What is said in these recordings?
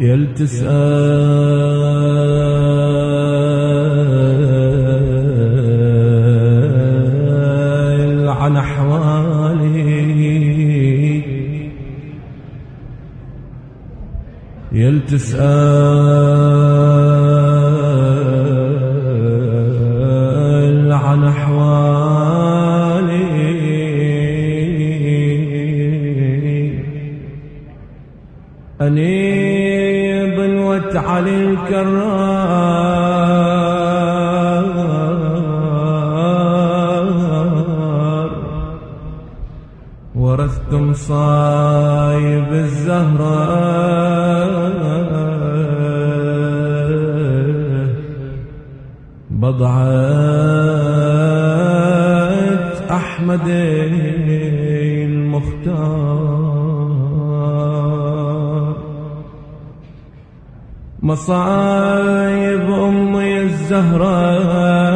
يل تسأل عن أحوالي. يل تسأل أنيب وتعلي الكرار ورثتم صايب الزهرة بضعة أحمد المختار مصايب أمي الزهراء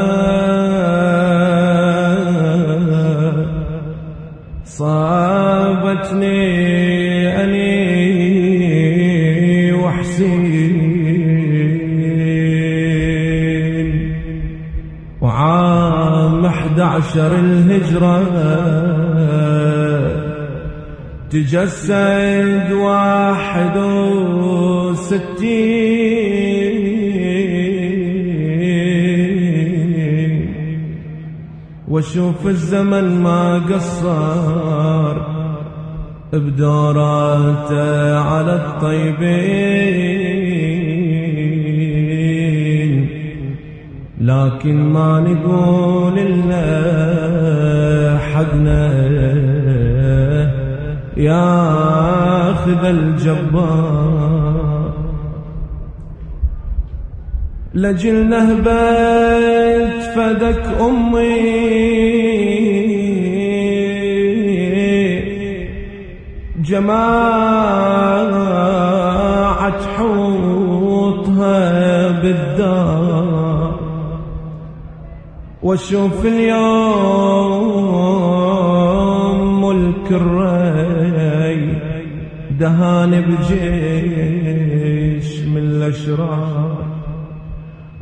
صابتني أني وحسين. وعام 11 الهجرة. تجسد واحد وستين. واشوف الزمن ما قصر بدوراته على الطيبين. لكن ما نقول إلا حقنا. ياخذ الجبار. لجل نهبت فدك أمي. جماعة حوطها بالدار. واشوف اليوم ملك الري دهان بجيش من الأشرار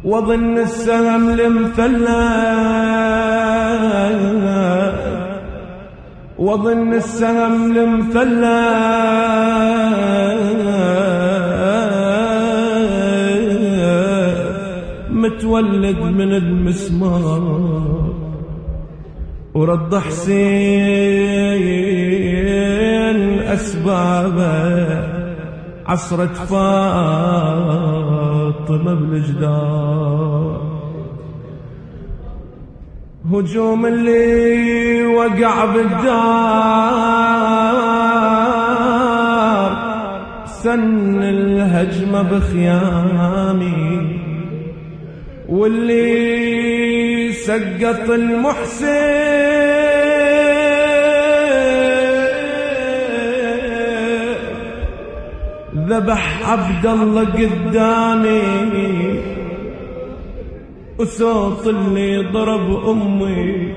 واظن السهم المثلث واظن السهم المثلث متولد من المسمار ورد حسين أسبابه عصرة فاطمة بالجدار هجوم اللي وقع بالدار سن الهجمة بخيامي. واللي سقط المحسن ذبح عبد الله قدامي. وصوت اللي ضرب أمي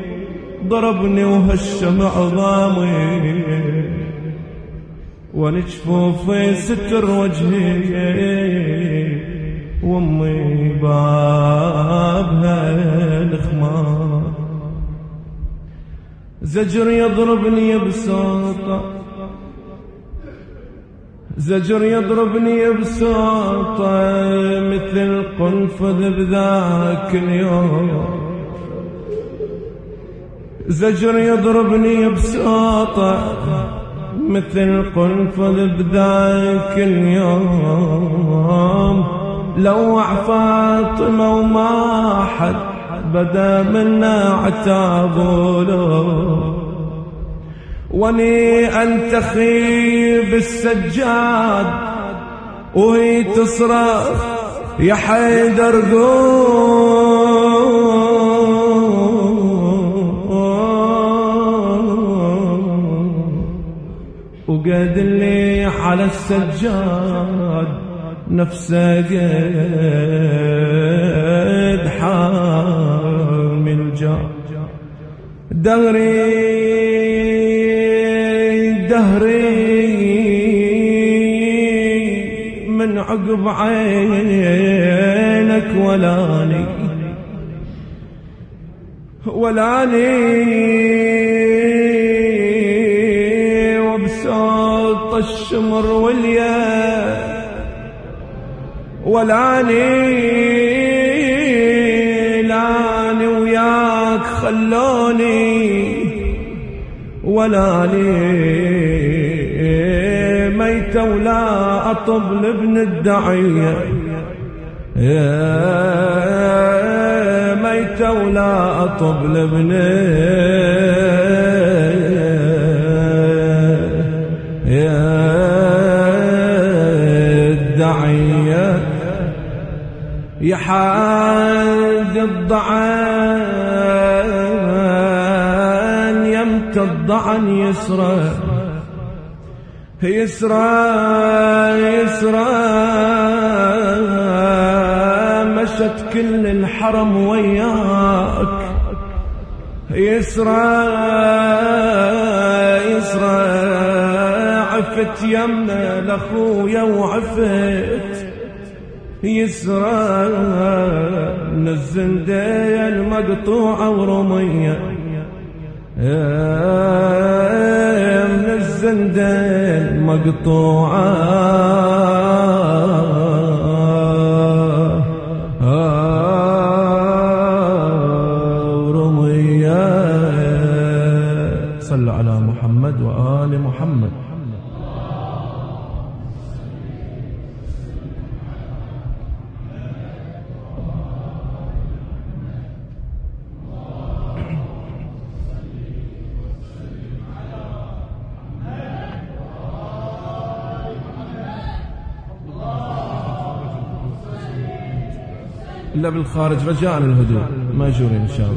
ضربني وهشم عظامي. ونجفوفي ستر وجهي وأمي بابها الخمار زجر يضربني بساطة زجر يضربني بساطة مثل قنفذ بذاك اليوم. زجر يضربني بساطة مثل قنفذ بذاك اليوم. لوع فاطمة وما حد بدا منا عتاب وني انتخي بالسجاد وهي تصرخ يا حيدر قوم وقاد اللي على السجاد نفسه قد حامل جار دهري دهري من عقب عينك ولاني ولاني وبسوط الشمر واليا ولاني لاني وياك خلوني ولاني ميتة ولا أطب لابن الدعية يا ميتة ولا أطب لابن. الدعية يا الضعان يمت الضعن يسرى يسرى يسرى مشت كل الحرم وياك. يسرى يسرى عفت يمنا لاخويا وعفت. يسرى من الزندية المقطوعة ورمية. من الزندية المقطوعة ورمية صلوا على محمد وآل محمد. إلا بالخارج رجاء الهدوء ماجورين إن شاء الله.